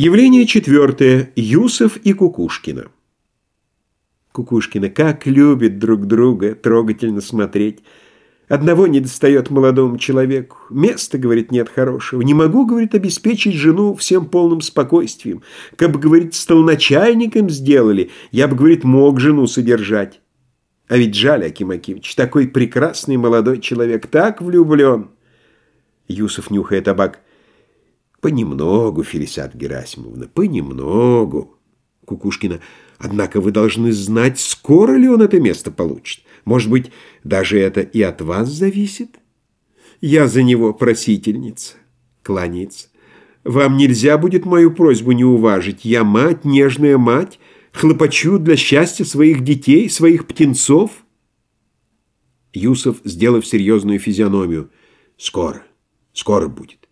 Явление четвертое. Юсов и Кукушкина. Кукушкина. Как любит друг друга, трогательно смотреть. Одного не достает молодому человеку. Места, говорит, нет хорошего. Не могу, говорит, обеспечить жену всем полным спокойствием. Как бы, говорит, столначальником сделали, я бы, говорит, мог жену содержать. А ведь жаль, Аким Акимович, такой прекрасный молодой человек, так влюблен. Юсов нюхая табак. Понемногу, Фелисат Герасимовна, понемногу. Кукушкина. Однако вы должны знать, скоро ли он это место получит. Может быть, даже это и от вас зависит? Я за него просительница. Кланяется. Вам нельзя будет мою просьбу не уважить. Я мать, нежная мать, хлопочу для счастья своих детей, своих птенцов. Юсов, сделав серьезную физиономию. Скоро, скоро будет.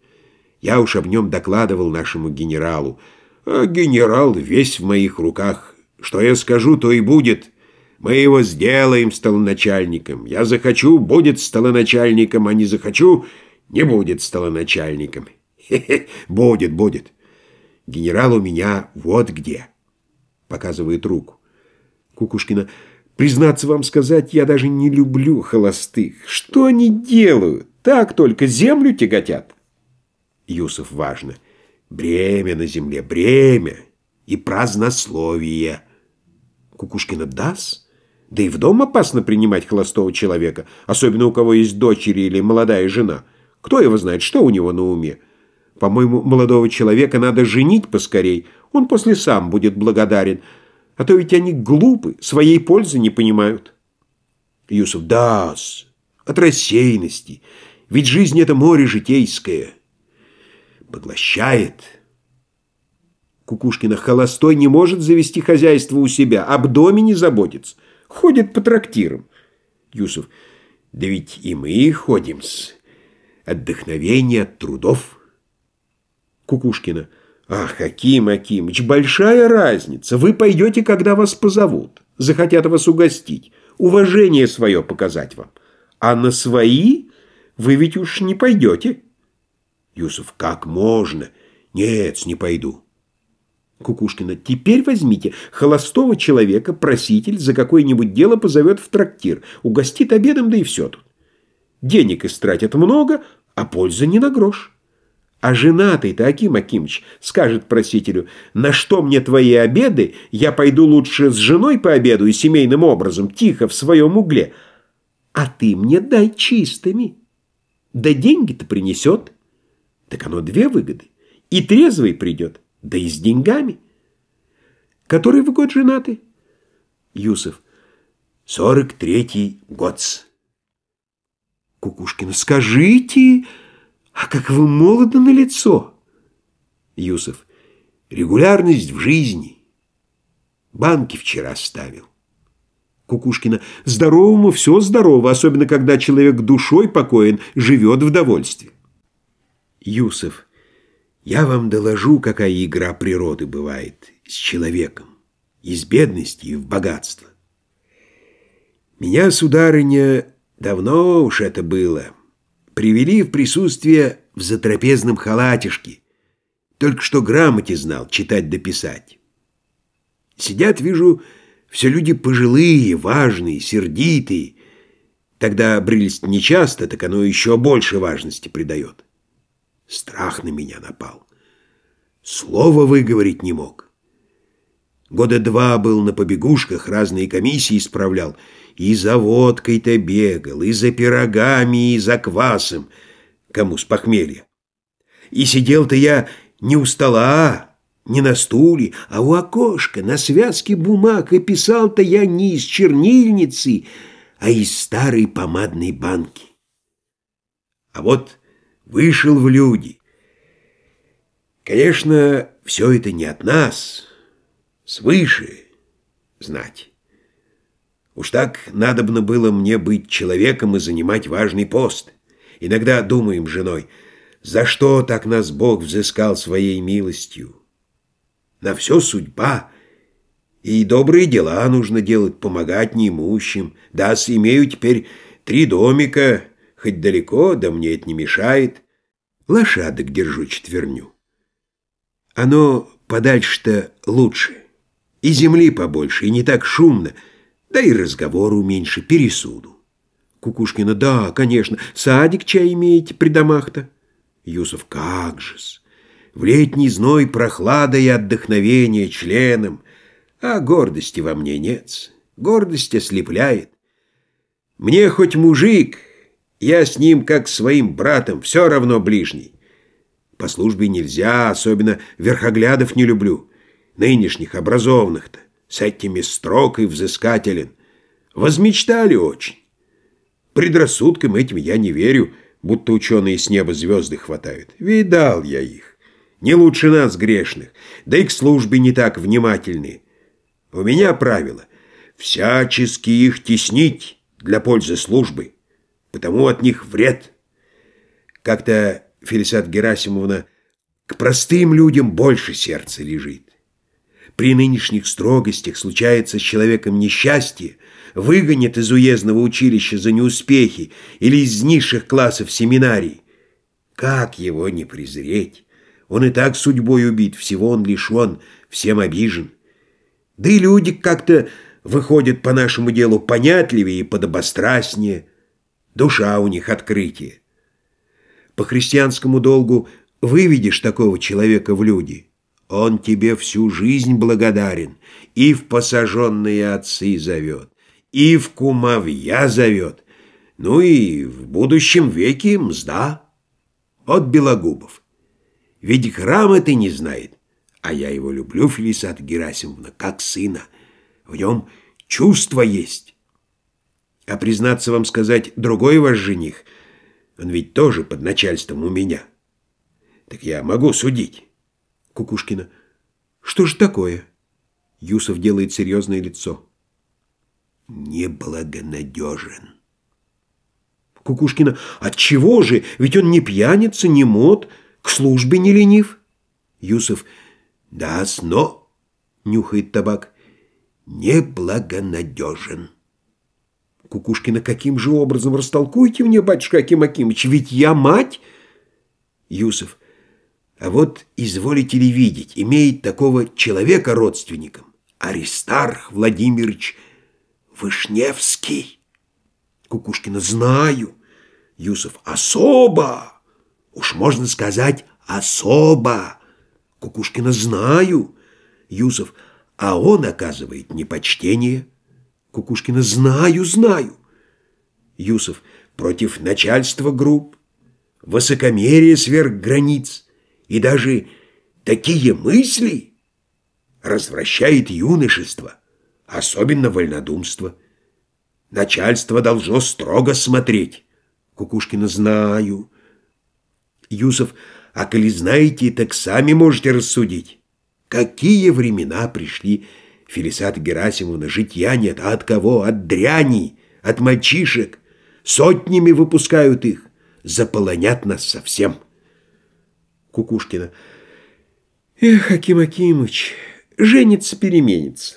Я уж об нем докладывал нашему генералу. А генерал весь в моих руках. Что я скажу, то и будет. Мы его сделаем столоначальником. Я захочу, будет столоначальником, а не захочу, не будет столоначальником. Хе-хе, будет, будет. Генерал у меня вот где. Показывает руку. Кукушкина. Признаться вам сказать, я даже не люблю холостых. Что они делают? Так только землю тяготят. Юсов важно. Бремя на земле, бремя и празднословие. Кукушкина даст? Да и в дом опасно принимать холостого человека, особенно у кого есть дочери или молодая жена. Кто его знает, что у него на уме? По-моему, молодого человека надо женить поскорей, он после сам будет благодарен. А то ведь они глупы, своей пользы не понимают. Юсов, да от рассеянности. Ведь жизнь — это море житейское поглощает. Кукушкина холостой не может завести хозяйство у себя, об доме не заботится, ходит по трактирам. Юсов, да ведь и мы ходим-с. Отдохновение от трудов. Кукушкина, ах, Аким Акимыч, большая разница. Вы пойдете, когда вас позовут, захотят вас угостить, уважение свое показать вам. А на свои вы ведь уж не пойдете. Юсов, как можно? Нет, не пойду. Кукушкина, теперь возьмите холостого человека, проситель, за какое-нибудь дело позовет в трактир, угостит обедом, да и все тут. Денег истратят много, а польза не на грош. А женатый-то, Аким Акимыч, скажет просителю, на что мне твои обеды, я пойду лучше с женой по обеду и семейным образом, тихо, в своем угле. А ты мне дай чистыми. Да деньги-то принесет. Так оно две выгоды. И трезвый придет, да и с деньгами. Который вы год женаты? Юсов. Сорок третий год. Кукушкин. Скажите, а как вы молоды на лицо? Юсов. Регулярность в жизни. Банки вчера ставил. Кукушкина. Здоровому все здорово, особенно когда человек душой покоен, живет в довольстве. Юсов, я вам доложу, какая игра природы бывает с человеком, из бедности и в богатство. Меня, сударыня, давно уж это было, привели в присутствие в затрапезном халатишке, только что грамоте знал читать да писать. Сидят, вижу, все люди пожилые, важные, сердитые. Тогда брыльсть нечасто, так оно еще больше важности придает. Страх на меня напал. Слова выговорить не мог. Года два был на побегушках, разные комиссии исправлял. И за водкой-то бегал, и за пирогами, и за квасом. Кому с похмелья. И сидел-то я не у стола, не на стуле, а у окошка, на связке бумаг, и писал-то я не из чернильницы, а из старой помадной банки. А вот вышел в люди. Конечно, все это не от нас, свыше знать. Уж так надобно было мне быть человеком и занимать важный пост. Иногда думаем женой, за что так нас Бог взыскал своей милостью. На все судьба, и добрые дела нужно делать, помогать неимущим. Да, имею теперь три домика, хоть далеко, да мне это не мешает. Лошадок держу четверню. Оно подальше-то лучше. И земли побольше, и не так шумно, да и разговору меньше, пересуду. Кукушкина, да, конечно, садик чай имеете при домах-то? Юсов, как же-с. В летний зной прохлада и отдохновение членам, а гордости во мне нет. Гордость ослепляет. Мне хоть мужик, я с ним как своим братом, все равно ближний. По службе нельзя, особенно верхоглядов не люблю. Нынешних, образованных-то, с этими строк и взыскателен. Возмечтали очень. Предрассудкам этим я не верю, будто ученые с неба звезды хватают. Видал я их. Не лучше нас, грешных, да и к службе не так внимательны. У меня правило — всячески их теснить для пользы службы, потому от них вред. Как-то Фелисат Герасимовна, к простым людям больше сердца лежит. При нынешних строгостях случается с человеком несчастье, выгонят из уездного училища за неуспехи или из низших классов семинарий. Как его не презреть? Он и так судьбой убит, всего он лишен, всем обижен. Да и люди как-то выходят по нашему делу понятливее и подобострастнее. Душа у них открытие. По христианскому долгу выведешь такого человека в люди. Он тебе всю жизнь благодарен и в посаженные отцы зовет, и в кумовья зовет, ну и в будущем веке мзда от Белогубов. Ведь храм ты не знает, а я его люблю, Фелисата Герасимовна, как сына. В нем чувство есть. А признаться вам сказать, другой ваш жених — он ведь тоже под начальством у меня. Так я могу судить. Кукушкина. Что же такое? Юсов делает серьезное лицо. Неблагонадежен. Кукушкина. От чего же? Ведь он не пьяница, не мод, к службе не ленив. Юсов. Да, но, нюхает табак, неблагонадежен. Кукушкина, каким же образом? Растолкуйте мне, батюшка Аким Акимыч, ведь я мать. Юсов. А вот изволите ли видеть, имеет такого человека родственником. Аристарх Владимирович Вышневский. Кукушкина. Знаю. Юсов. Особо. Уж можно сказать, особо. Кукушкина. Знаю. Юсов. А он оказывает непочтение. Кукушкина. Знаю, знаю. Юсов. Против начальства групп, высокомерие сверх границ и даже такие мысли развращает юношество, особенно вольнодумство. Начальство должно строго смотреть. Кукушкина. Знаю. Юсов. А коли знаете, так сами можете рассудить. Какие времена пришли Фелисата Герасимовна, житья нет. А от кого? От дряни, от мальчишек. Сотнями выпускают их. Заполонят нас совсем. Кукушкина. Эх, Аким Акимыч, женится-переменится.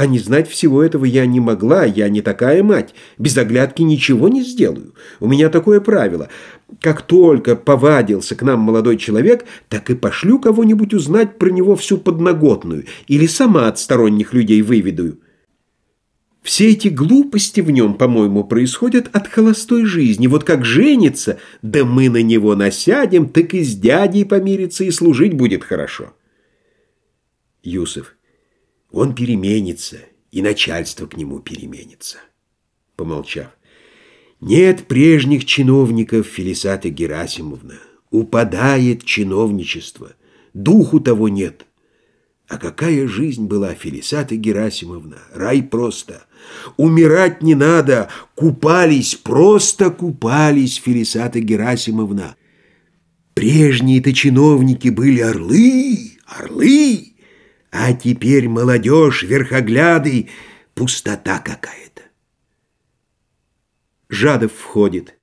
А не знать всего этого я не могла, я не такая мать. Без оглядки ничего не сделаю. У меня такое правило. Как только повадился к нам молодой человек, так и пошлю кого-нибудь узнать про него всю подноготную или сама от сторонних людей выведаю. Все эти глупости в нем, по-моему, происходят от холостой жизни. Вот как женится, да мы на него насядем, так и с дядей помирится и служить будет хорошо. Юсов. Он переменится, и начальство к нему переменится. Помолчав. Нет прежних чиновников, Фелисата Герасимовна. Упадает чиновничество. Духу того нет. А какая жизнь была, Фелисата Герасимовна? Рай просто. Умирать не надо. Купались, просто купались, Фелисата Герасимовна. Прежние-то чиновники были орлы, орлы. А теперь молодежь, верхогляды, пустота какая-то. Жадов входит.